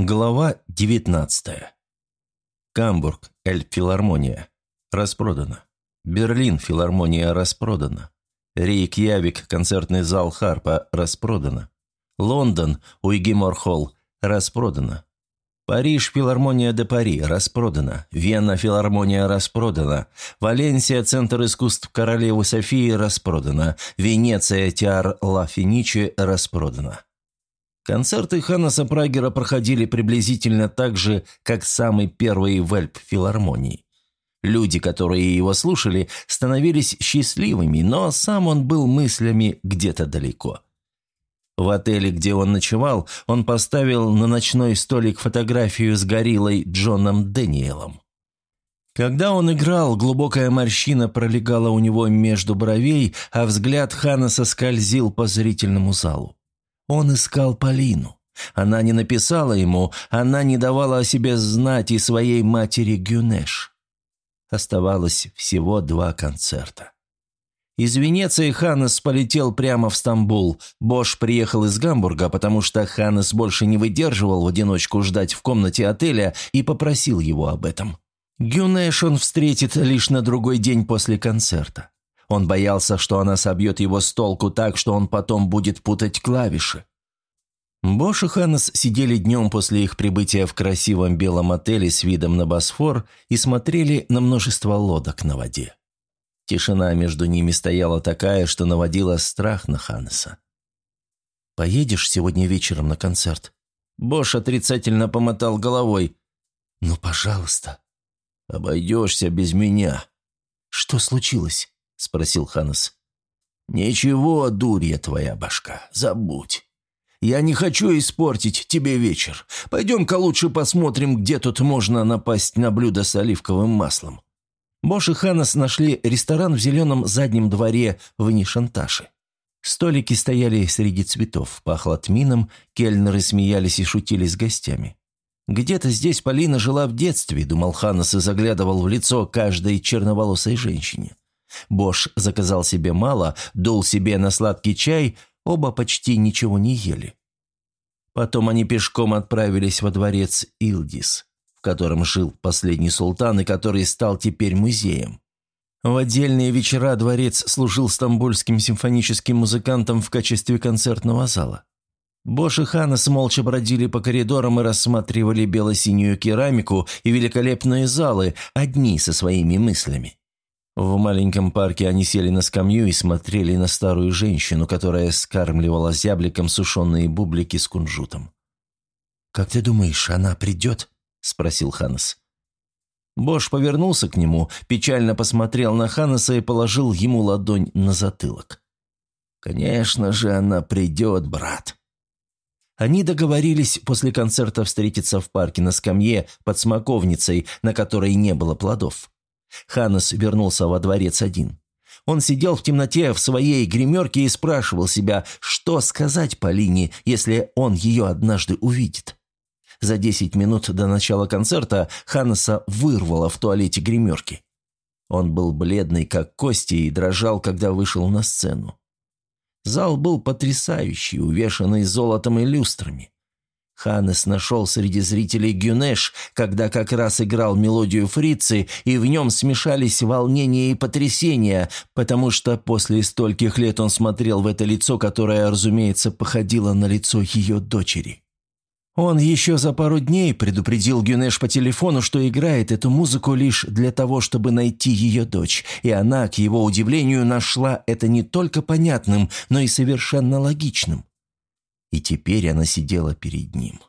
Глава 19. Гамбург, Эльфилармония. Распродано. Берлин, филармония распродана. Рейкьявик, концертный зал Харпа, распродано. Лондон, Уйгимор Холл, распродано. Париж, филармония де Пари, распродано. Вена, филармония, распродана. Валенсия, центр искусств королевы Софии, распродано. Венеция, театр Ла Финичи, распродано. Концерты Ханнеса Прагера проходили приблизительно так же, как самый первый в Эльп-филармонии. Люди, которые его слушали, становились счастливыми, но сам он был мыслями где-то далеко. В отеле, где он ночевал, он поставил на ночной столик фотографию с гориллой Джоном Дэниелом. Когда он играл, глубокая морщина пролегала у него между бровей, а взгляд Ханнеса скользил по зрительному залу. Он искал Полину. Она не написала ему, она не давала о себе знать и своей матери Гюнеш. Оставалось всего два концерта. Из Венеции Ханнес полетел прямо в Стамбул. Бош приехал из Гамбурга, потому что Ханнес больше не выдерживал в одиночку ждать в комнате отеля и попросил его об этом. Гюнеш он встретит лишь на другой день после концерта. Он боялся, что она собьет его с толку так, что он потом будет путать клавиши. Бош и Ханнес сидели днем после их прибытия в красивом белом отеле с видом на Босфор и смотрели на множество лодок на воде. Тишина между ними стояла такая, что наводила страх на Ханнеса. «Поедешь сегодня вечером на концерт?» Бош отрицательно помотал головой. «Ну, пожалуйста». «Обойдешься без меня». «Что случилось?» – спросил Ханнес. «Ничего, дурья твоя башка, забудь. Я не хочу испортить тебе вечер. Пойдем-ка лучше посмотрим, где тут можно напасть на блюдо с оливковым маслом». Бош и Ханнес нашли ресторан в зеленом заднем дворе в Нишанташе. Столики стояли среди цветов, пахло тмином, кельнеры смеялись и шутили с гостями. «Где-то здесь Полина жила в детстве», — думал Ханнес и заглядывал в лицо каждой черноволосой женщине. Бош заказал себе мало, дул себе на сладкий чай, оба почти ничего не ели. Потом они пешком отправились во дворец Илдис, в котором жил последний султан и который стал теперь музеем. В отдельные вечера дворец служил стамбульским симфоническим музыкантам в качестве концертного зала. Бош и Ханес молча бродили по коридорам и рассматривали бело-синюю керамику и великолепные залы, одни со своими мыслями. В маленьком парке они сели на скамью и смотрели на старую женщину, которая скармливала зябликом сушеные бублики с кунжутом. «Как ты думаешь, она придет?» – спросил Ханнес. Бош повернулся к нему, печально посмотрел на Ханнеса и положил ему ладонь на затылок. «Конечно же она придет, брат». Они договорились после концерта встретиться в парке на скамье под смоковницей, на которой не было плодов. Ханнес вернулся во дворец один. Он сидел в темноте в своей гримерке и спрашивал себя, что сказать Полине, если он ее однажды увидит. За десять минут до начала концерта Ханнеса вырвало в туалете гримерки. Он был бледный, как кости, и дрожал, когда вышел на сцену. Зал был потрясающий, увешанный золотом и люстрами. Ханнес нашел среди зрителей Гюнеш, когда как раз играл мелодию фрицы, и в нем смешались волнение и потрясение, потому что после стольких лет он смотрел в это лицо, которое, разумеется, походило на лицо ее дочери. Он еще за пару дней предупредил Гюнеш по телефону, что играет эту музыку лишь для того, чтобы найти ее дочь, и она, к его удивлению, нашла это не только понятным, но и совершенно логичным. И теперь она сидела перед ним.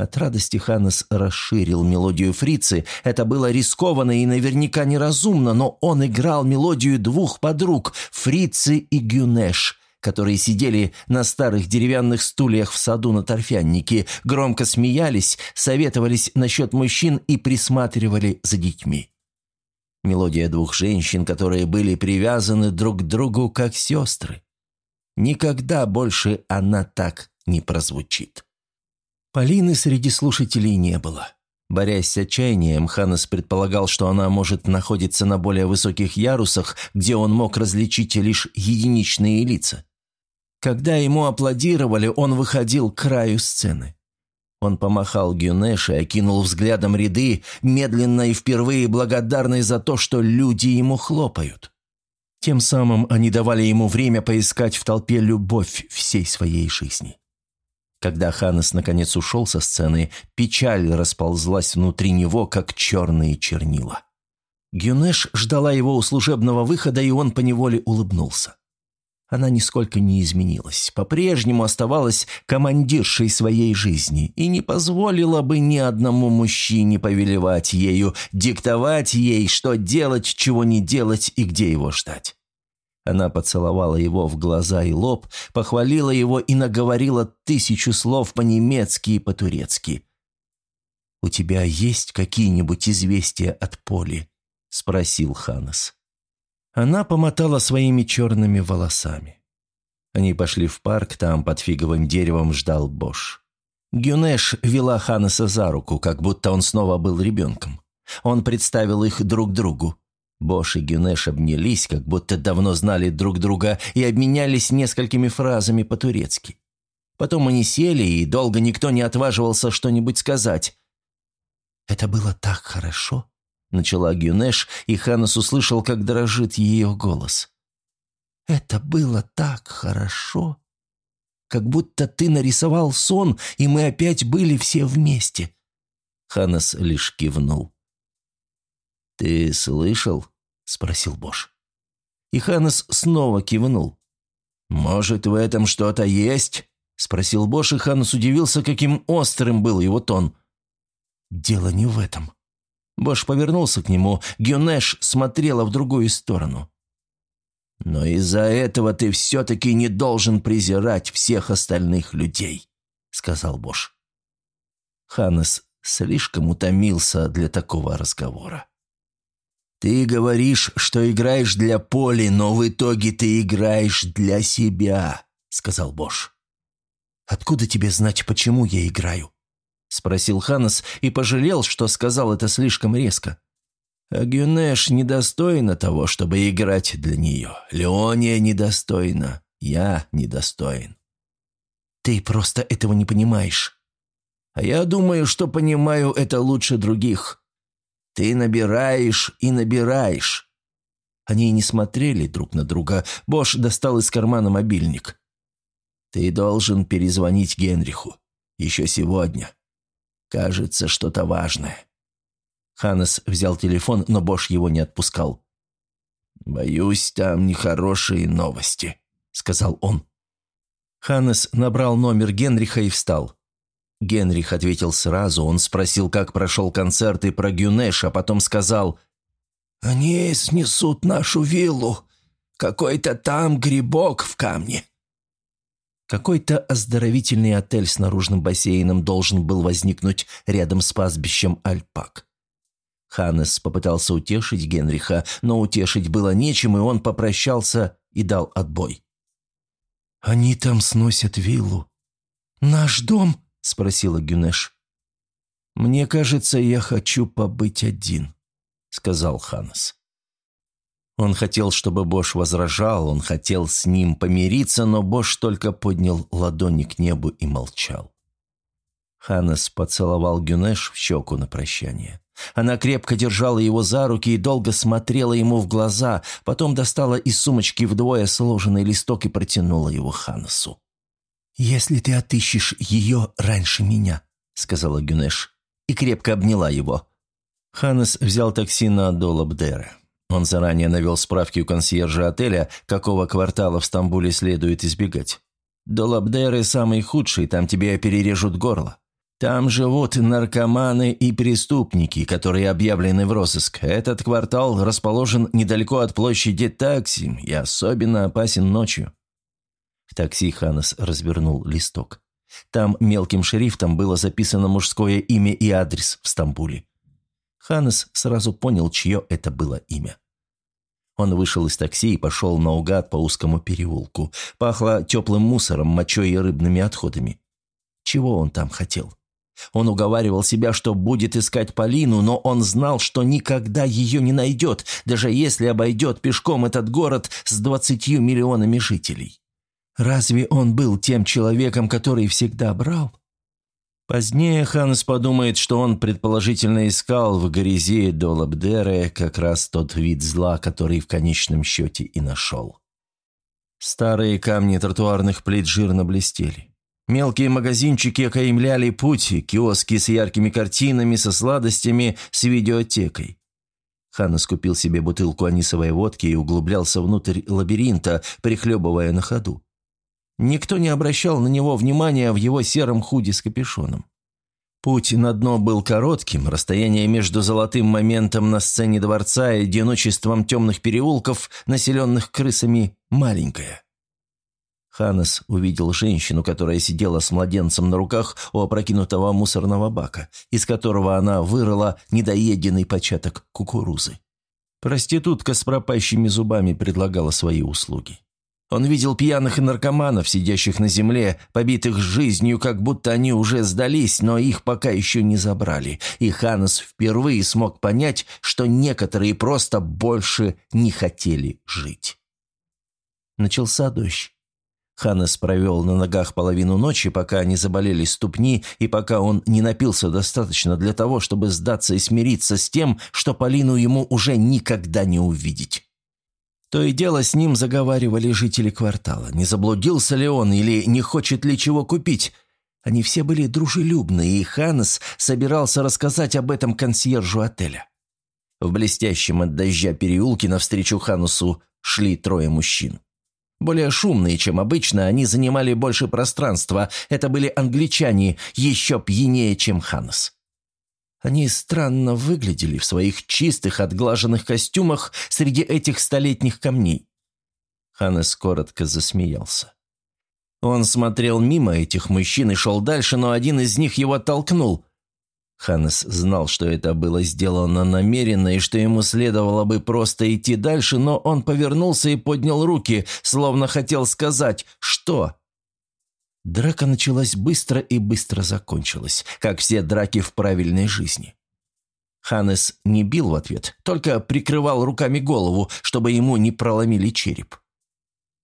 От радости Ханнес расширил мелодию фрицы. Это было рискованно и наверняка неразумно, но он играл мелодию двух подруг – Фрицы и Гюнеш, которые сидели на старых деревянных стульях в саду на торфяннике, громко смеялись, советовались насчет мужчин и присматривали за детьми. Мелодия двух женщин, которые были привязаны друг к другу как сестры. Никогда больше она так не прозвучит. Полины среди слушателей не было. Борясь с отчаянием, Ханнес предполагал, что она может находиться на более высоких ярусах, где он мог различить лишь единичные лица. Когда ему аплодировали, он выходил к краю сцены. Он помахал Гюнеш и окинул взглядом ряды, медленно и впервые благодарный за то, что люди ему хлопают. Тем самым они давали ему время поискать в толпе любовь всей своей жизни. Когда Ханес наконец ушел со сцены, печаль расползлась внутри него, как черные чернила. Гюнеш ждала его у служебного выхода, и он поневоле улыбнулся. Она нисколько не изменилась, по-прежнему оставалась командиршей своей жизни и не позволила бы ни одному мужчине повелевать ею, диктовать ей, что делать, чего не делать и где его ждать. Она поцеловала его в глаза и лоб, похвалила его и наговорила тысячу слов по-немецки и по-турецки. «У тебя есть какие-нибудь известия от Поли?» – спросил Ханес. Она помотала своими черными волосами. Они пошли в парк, там под фиговым деревом ждал Бош. Гюнеш вела Ханеса за руку, как будто он снова был ребенком. Он представил их друг другу. Бош и Гюнеш обнялись, как будто давно знали друг друга, и обменялись несколькими фразами по-турецки. Потом они сели, и долго никто не отваживался что-нибудь сказать. «Это было так хорошо», — начала Гюнеш, и Ханес услышал, как дрожит ее голос. «Это было так хорошо, как будто ты нарисовал сон, и мы опять были все вместе». Ханес лишь кивнул. «Ты слышал?» — спросил Бош. И Ханес снова кивнул. «Может, в этом что-то есть?» — спросил Бош, и Ханес удивился, каким острым был его тон. «Дело не в этом», Бош повернулся к нему. Гюнеш смотрела в другую сторону. «Но из-за этого ты все-таки не должен презирать всех остальных людей», — сказал Бош. Ханнес слишком утомился для такого разговора. «Ты говоришь, что играешь для Поли, но в итоге ты играешь для себя», — сказал Бош. «Откуда тебе знать, почему я играю?» — спросил Ханнес и пожалел, что сказал это слишком резко. А недостойна того, чтобы играть для нее. Леония недостойна. Я недостоин. Ты просто этого не понимаешь. А я думаю, что понимаю это лучше других. Ты набираешь и набираешь. Они не смотрели друг на друга. Бош достал из кармана мобильник. Ты должен перезвонить Генриху. Еще сегодня. Кажется, что-то важное». Ханнес взял телефон, но Бош его не отпускал. «Боюсь, там нехорошие новости», — сказал он. Ханнес набрал номер Генриха и встал. Генрих ответил сразу, он спросил, как прошел концерт и про Гюнеш, а потом сказал «Они снесут нашу виллу. Какой-то там грибок в камне. Какой-то оздоровительный отель с наружным бассейном должен был возникнуть рядом с пастбищем Альпак. Ханнес попытался утешить Генриха, но утешить было нечем, и он попрощался и дал отбой. «Они там сносят виллу». «Наш дом?» – спросила Гюнеш. «Мне кажется, я хочу побыть один», – сказал Ханнес. Он хотел, чтобы Бош возражал, он хотел с ним помириться, но Бош только поднял ладони к небу и молчал. Ханнес поцеловал Гюнеш в щеку на прощание. Она крепко держала его за руки и долго смотрела ему в глаза, потом достала из сумочки вдвое сложенный листок и протянула его Ханнесу. «Если ты отыщешь ее раньше меня», — сказала Гюнеш, и крепко обняла его. Ханнес взял такси на Долабдера. Он заранее навел справки у консьержа отеля, какого квартала в Стамбуле следует избегать. Долабдеры самый худший, там тебе перережут горло. Там живут наркоманы и преступники, которые объявлены в розыск. Этот квартал расположен недалеко от площади Таксим и особенно опасен ночью. В такси Ханес развернул листок. Там мелким шрифтом было записано мужское имя и адрес в Стамбуле. Ханес сразу понял, чье это было имя. Он вышел из такси и пошел наугад по узкому переулку. Пахло теплым мусором, мочой и рыбными отходами. Чего он там хотел? Он уговаривал себя, что будет искать Полину, но он знал, что никогда ее не найдет, даже если обойдет пешком этот город с двадцатью миллионами жителей. Разве он был тем человеком, который всегда брал? Позднее Ханс подумает, что он предположительно искал в грязи до Лабдеры как раз тот вид зла, который в конечном счете и нашел. Старые камни тротуарных плит жирно блестели. Мелкие магазинчики окаймляли путь, киоски с яркими картинами, со сладостями, с видеотекой. Ханнес купил себе бутылку анисовой водки и углублялся внутрь лабиринта, прихлебывая на ходу. Никто не обращал на него внимания в его сером худи с капюшоном. Путь на дно был коротким, расстояние между золотым моментом на сцене дворца и одиночеством темных переулков, населенных крысами, маленькое. Ханес увидел женщину, которая сидела с младенцем на руках у опрокинутого мусорного бака, из которого она вырыла недоеденный початок кукурузы. Проститутка с пропащими зубами предлагала свои услуги. Он видел пьяных и наркоманов, сидящих на земле, побитых жизнью, как будто они уже сдались, но их пока еще не забрали. И Ханес впервые смог понять, что некоторые просто больше не хотели жить. Начался дождь. Ханес провел на ногах половину ночи, пока не заболели ступни, и пока он не напился достаточно для того, чтобы сдаться и смириться с тем, что Полину ему уже никогда не увидеть. То и дело с ним заговаривали жители квартала. Не заблудился ли он или не хочет ли чего купить? Они все были дружелюбны, и Ханнес собирался рассказать об этом консьержу отеля. В блестящем от дождя переулке навстречу Ханусу шли трое мужчин. Более шумные, чем обычно, они занимали больше пространства. Это были англичане, еще пьянее, чем Ханнес. Они странно выглядели в своих чистых, отглаженных костюмах среди этих столетних камней. Ханнес коротко засмеялся. Он смотрел мимо этих мужчин и шел дальше, но один из них его толкнул. Ханнес знал, что это было сделано намеренно и что ему следовало бы просто идти дальше, но он повернулся и поднял руки, словно хотел сказать «Что?». Драка началась быстро и быстро закончилась, как все драки в правильной жизни. Ханес не бил в ответ, только прикрывал руками голову, чтобы ему не проломили череп.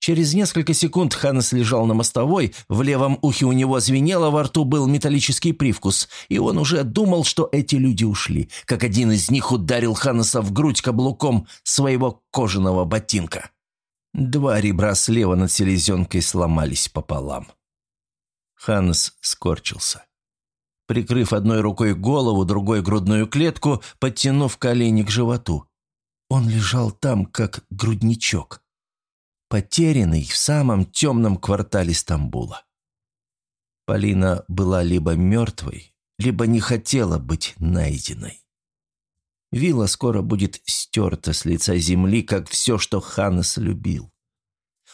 Через несколько секунд Ханес лежал на мостовой, в левом ухе у него звенело, во рту был металлический привкус, и он уже думал, что эти люди ушли, как один из них ударил Ханеса в грудь каблуком своего кожаного ботинка. Два ребра слева над селезенкой сломались пополам. Ханнес скорчился. Прикрыв одной рукой голову, другой грудную клетку, подтянув колени к животу. Он лежал там, как грудничок. Потерянный в самом темном квартале Стамбула. Полина была либо мертвой, либо не хотела быть найденной. Вилла скоро будет стерта с лица земли, как все, что Ханнес любил.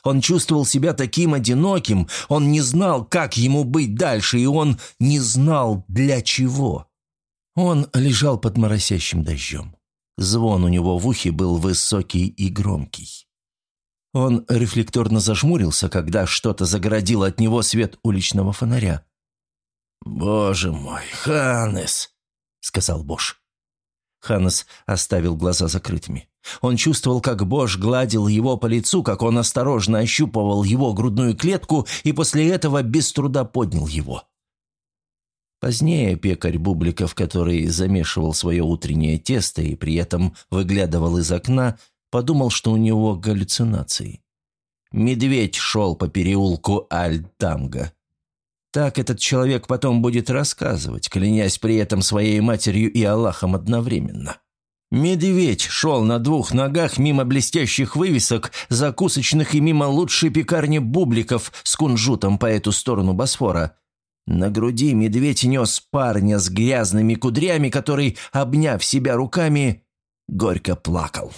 Он чувствовал себя таким одиноким, он не знал, как ему быть дальше, и он не знал, для чего. Он лежал под моросящим дождем. Звон у него в ухе был высокий и громкий. Он рефлекторно зажмурился, когда что-то загородило от него свет уличного фонаря. «Боже мой, Ханнес!» — сказал Бош. Ханнес оставил глаза закрытыми. Он чувствовал, как Бош гладил его по лицу, как он осторожно ощупывал его грудную клетку и после этого без труда поднял его. Позднее пекарь Бубликов, который замешивал свое утреннее тесто и при этом выглядывал из окна, подумал, что у него галлюцинации. Медведь шел по переулку Аль-Тамга. Так этот человек потом будет рассказывать, клянясь при этом своей матерью и Аллахом одновременно. Медведь шел на двух ногах мимо блестящих вывесок, закусочных и мимо лучшей пекарни бубликов с кунжутом по эту сторону Босфора. На груди медведь нес парня с грязными кудрями, который, обняв себя руками, горько плакал.